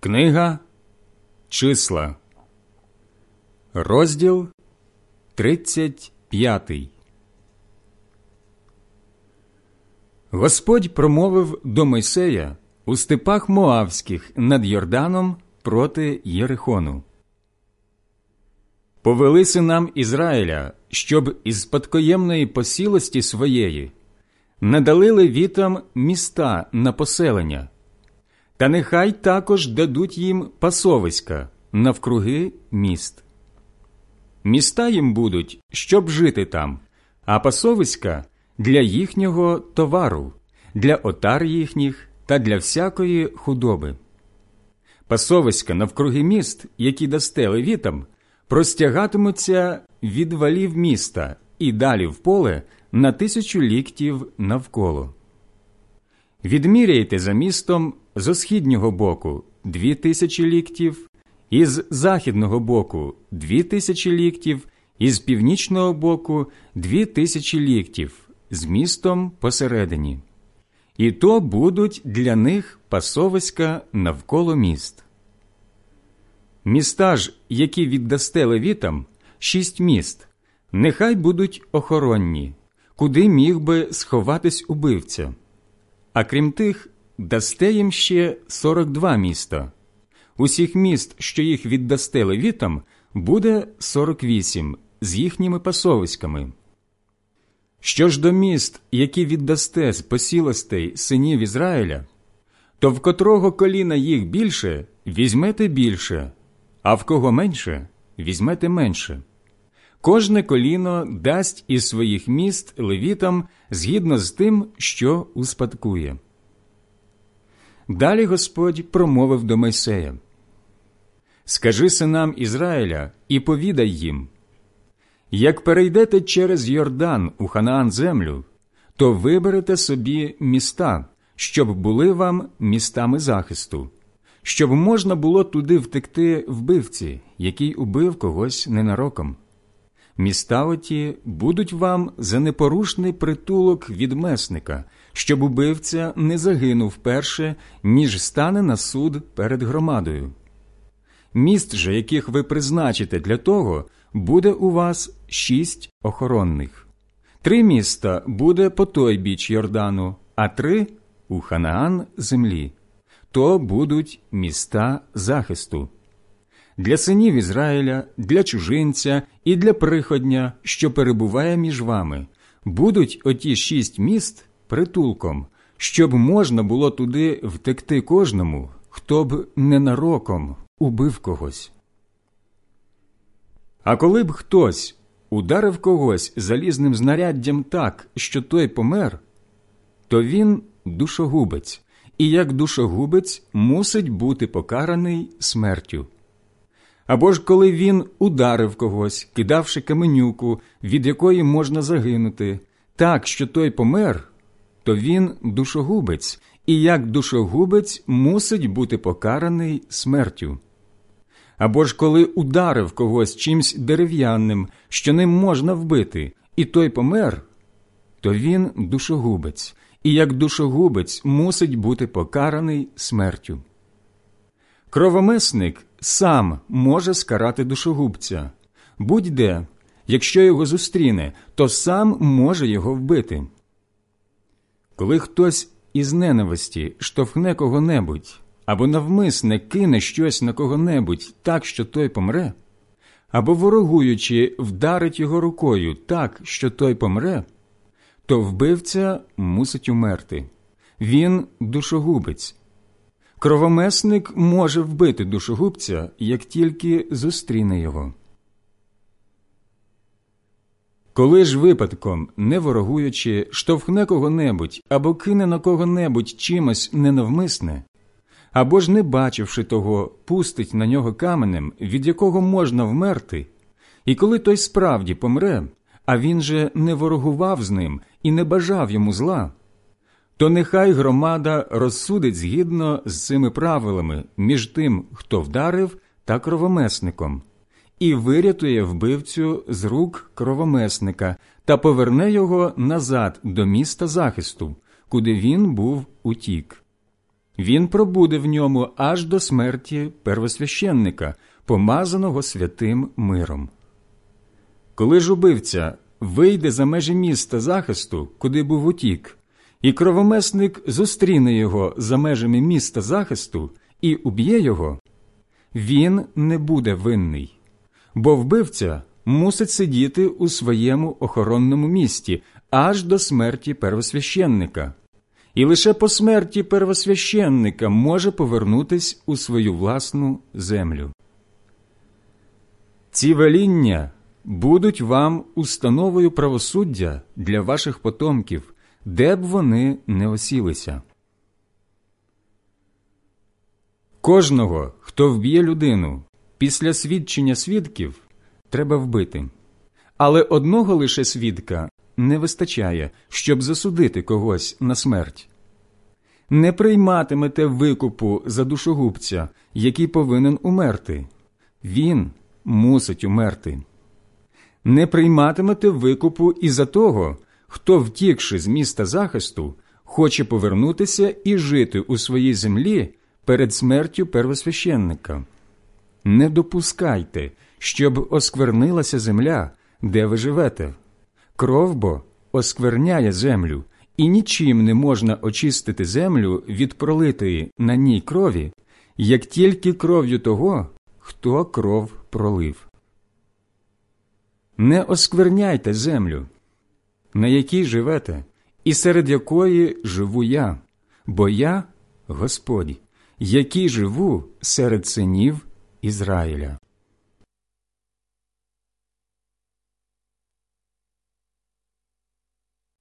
Книга Числа, розділ 35 Господь промовив до Мойсея у степах Моавських над Йорданом проти Єрихону. Повели синам Ізраїля, щоб із спадкоємної посілості своєї надали левітам міста на поселення. Та нехай також дадуть їм пасовиська навкруги міст. Міста їм будуть, щоб жити там, а пасовиська для їхнього товару, для отар їхніх та для всякої худоби. Пасовиська навкруги міст, які дасте левітам, простягатимуться від валів міста і далі в поле на тисячу ліктів навколо. Відміряйте за містом з східнього боку дві тисячі ліктів, із західного боку дві тисячі ліктів, із північного боку дві тисячі ліктів, з містом посередині. І то будуть для них пасовиська навколо міст. Міста ж, які віддасте левітам, шість міст, нехай будуть охоронні, куди міг би сховатись убивця. А крім тих, дасте їм ще 42 міста. Усіх міст, що їх віддасте левітам, буде 48 з їхніми пасовиськами. Що ж до міст, які віддасте з посілостей синів Ізраїля, то в котрого коліна їх більше, візьмете більше, а в кого менше, візьмете менше. Кожне коліно дасть із своїх міст левітам згідно з тим, що успадкує. Далі Господь промовив до Мойсея Скажи синам Ізраїля і повідай їм як перейдете через Йордан у Ханаан землю, то виберете собі міста, щоб були вам містами захисту, щоб можна було туди втекти вбивці, який убив когось ненароком. Міста оті будуть вам за непорушний притулок від месника, щоб убивця не загинув перше, ніж стане на суд перед громадою. Міст же, яких ви призначите для того, буде у вас шість охоронних. Три міста буде по той біч Йордану, а три у Ханаан землі. То будуть міста захисту. Для синів Ізраїля, для чужинця і для приходня, що перебуває між вами, будуть оті шість міст притулком, щоб можна було туди втекти кожному, хто б ненароком убив когось. А коли б хтось ударив когось залізним знаряддям так, що той помер, то він душогубець, і як душогубець мусить бути покараний смертю. Або ж коли він ударив когось, кидавши каменюку, від якої можна загинути, так, що той помер, то він душогубець, і як душогубець мусить бути покараний смертю. Або ж коли ударив когось чимсь дерев'яним, що ним можна вбити, і той помер, то він душогубець, і як душогубець мусить бути покараний смертю. Кровомесник сам може скарати душогубця, будь-де, якщо його зустріне, то сам може його вбити. Коли хтось із ненависті штовхне кого-небудь, або навмисне кине щось на кого-небудь так, що той помре, або ворогуючи, вдарить його рукою так, що той помре, то вбивця мусить умерти. Він душогубець. Кровомесник може вбити душогубця, як тільки зустріне його. Коли ж випадком, не ворогуючи, штовхне кого-небудь або кине на кого-небудь чимось ненавмисне, або ж, не бачивши того, пустить на нього каменем, від якого можна вмерти, і коли той справді помре, а він же не ворогував з ним і не бажав йому зла, то нехай громада розсудить згідно з цими правилами між тим, хто вдарив, та кровомесником, і вирятує вбивцю з рук кровомесника та поверне його назад до міста захисту, куди він був утік. він пробуде в ньому аж до смерті первосвященника, помазаного святим миром. Коли ж убивця вийде за межі міста захисту, куди був утік, і кровомесник зустріне його за межами міста захисту і уб'є його, він не буде винний, бо вбивця мусить сидіти у своєму охоронному місті аж до смерті первосвященника, і лише по смерті первосвященника може повернутись у свою власну землю. Ці веління будуть вам установою правосуддя для ваших потомків, де б вони не осілися. Кожного, хто вб'є людину після свідчення свідків, треба вбити, але одного лише свідка не вистачає, щоб засудити когось на смерть. Не прийматимете викупу за душогубця, який повинен умерти. Він мусить умерти. Не прийматимете викупу і за того, хто, втікши з міста захисту, хоче повернутися і жити у своїй землі перед смертю первосвященника. Не допускайте, щоб осквернилася земля, де ви живете. Кров бо оскверняє землю, і нічим не можна очистити землю від пролитої на ній крові, як тільки кров'ю того, хто кров пролив. Не оскверняйте землю, на якій живете, і серед якої живу я, бо я Господь, який живу серед синів Ізраїля.